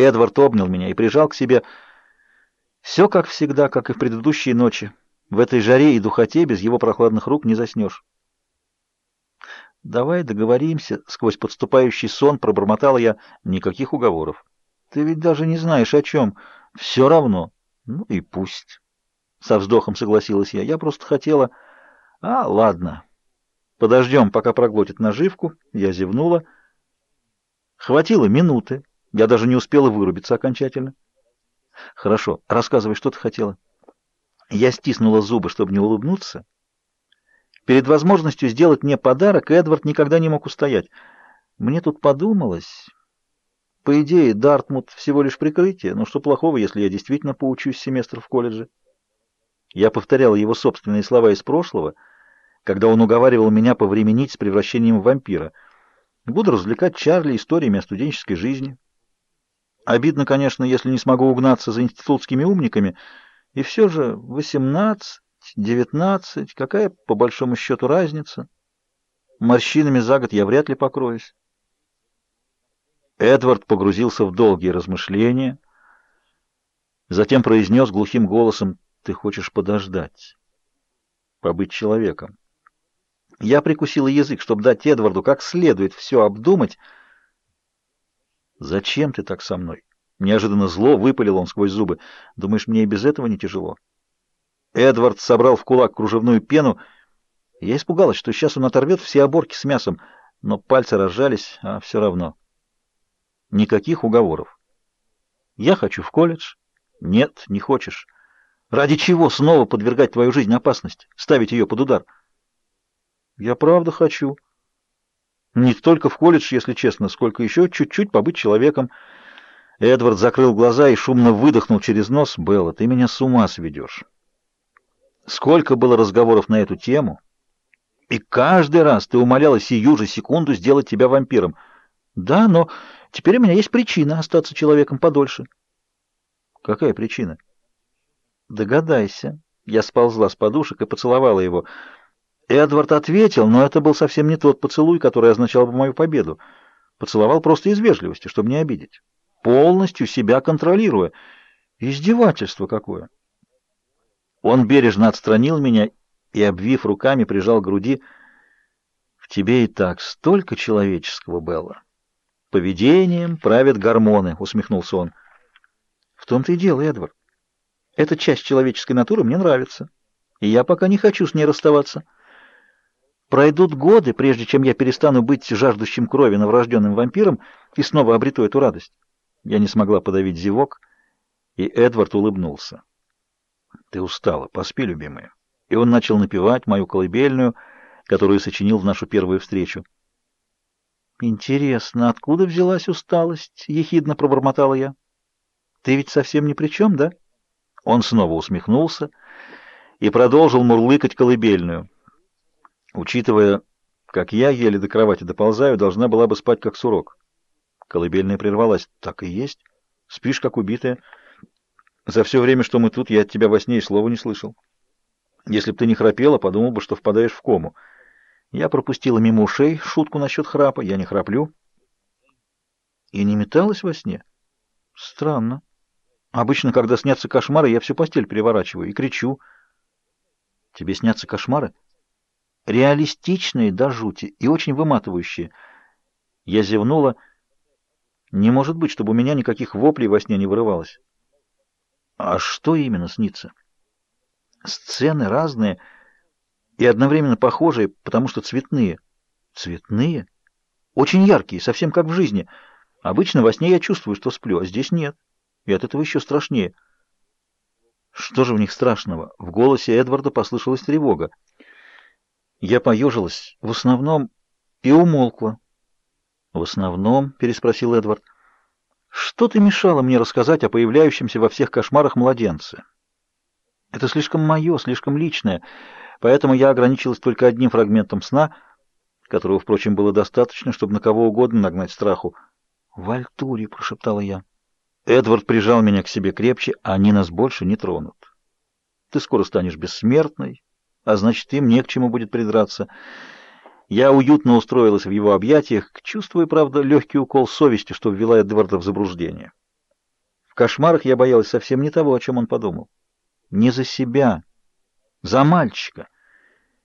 Эдвард обнял меня и прижал к себе. Все как всегда, как и в предыдущие ночи. В этой жаре и духоте без его прохладных рук не заснешь. «Давай договоримся», — сквозь подступающий сон пробормотала я. «Никаких уговоров. Ты ведь даже не знаешь, о чем. Все равно. Ну и пусть». Со вздохом согласилась я. «Я просто хотела...» «А, ладно. Подождем, пока проглотит наживку». Я зевнула. Хватило минуты. Я даже не успела вырубиться окончательно. «Хорошо. Рассказывай, что ты хотела». Я стиснула зубы, чтобы не улыбнуться. Перед возможностью сделать мне подарок Эдвард никогда не мог устоять. Мне тут подумалось... По идее, Дартмут всего лишь прикрытие, но что плохого, если я действительно поучусь семестр в колледже? Я повторял его собственные слова из прошлого, когда он уговаривал меня повременить с превращением в вампира. Буду развлекать Чарли историями о студенческой жизни. Обидно, конечно, если не смогу угнаться за институтскими умниками, и все же восемнадцать, девятнадцать, какая по большому счету разница? Морщинами за год я вряд ли покроюсь. Эдвард погрузился в долгие размышления, затем произнес глухим голосом, «Ты хочешь подождать, побыть человеком». Я прикусила язык, чтобы дать Эдварду как следует все обдумать. «Зачем ты так со мной?» Неожиданно зло выпалил он сквозь зубы. «Думаешь, мне и без этого не тяжело?» Эдвард собрал в кулак кружевную пену. Я испугалась, что сейчас он оторвет все оборки с мясом, но пальцы разжались, а все равно. Никаких уговоров. Я хочу в колледж. Нет, не хочешь. Ради чего снова подвергать твою жизнь опасности, ставить ее под удар? Я правда хочу. Не только в колледж, если честно, сколько еще чуть-чуть побыть человеком. Эдвард закрыл глаза и шумно выдохнул через нос. «Белла, ты меня с ума сведешь». Сколько было разговоров на эту тему, и каждый раз ты умоляла сию же секунду сделать тебя вампиром. Да, но теперь у меня есть причина остаться человеком подольше. Какая причина? Догадайся. Я сползла с подушек и поцеловала его. Эдвард ответил, но это был совсем не тот поцелуй, который означал бы мою победу. Поцеловал просто из вежливости, чтобы не обидеть. Полностью себя контролируя. Издевательство какое! Он бережно отстранил меня и, обвив руками, прижал к груди. «В тебе и так столько человеческого, Белла. Поведением правят гормоны», — усмехнулся он. «В том-то и дело, Эдвард. Эта часть человеческой натуры мне нравится, и я пока не хочу с ней расставаться». Пройдут годы, прежде чем я перестану быть жаждущим крови новорожденным вампиром и снова обрету эту радость. Я не смогла подавить зевок, и Эдвард улыбнулся. Ты устала, поспи, любимая. И он начал напевать мою колыбельную, которую сочинил в нашу первую встречу. Интересно, откуда взялась усталость? ехидно пробормотала я. Ты ведь совсем ни при чем, да? Он снова усмехнулся и продолжил мурлыкать колыбельную. Учитывая, как я еле до кровати доползаю, должна была бы спать как сурок. Колыбельная прервалась. Так и есть. Спишь, как убитая. За все время, что мы тут, я от тебя во сне и слова не слышал. Если б ты не храпела, подумал бы, что впадаешь в кому. Я пропустила мимо ушей шутку насчет храпа. Я не храплю. И не металась во сне? Странно. Обычно, когда снятся кошмары, я всю постель переворачиваю и кричу. Тебе снятся кошмары? Реалистичные до жути и очень выматывающие. Я зевнула. Не может быть, чтобы у меня никаких воплей во сне не вырывалось. А что именно снится? Сцены разные и одновременно похожие, потому что цветные. Цветные? Очень яркие, совсем как в жизни. Обычно во сне я чувствую, что сплю, а здесь нет. И от этого еще страшнее. Что же в них страшного? В голосе Эдварда послышалась тревога. Я поежилась. В основном и умолкла. В основном, переспросил Эдвард. Что-то мешало мне рассказать о появляющемся во всех кошмарах младенце. Это слишком мое, слишком личное, поэтому я ограничилась только одним фрагментом сна, которого, впрочем, было достаточно, чтобы на кого угодно нагнать страху. «В Альтуре», — прошептала я. Эдвард прижал меня к себе крепче, а они нас больше не тронут. Ты скоро станешь бессмертной, а значит, им не к чему будет придраться. Я уютно устроилась в его объятиях, чувствуя, правда, легкий укол совести, что ввела Эдварда в заблуждение. кошмарах я боялась совсем не того, о чем он подумал. Не за себя, за мальчика.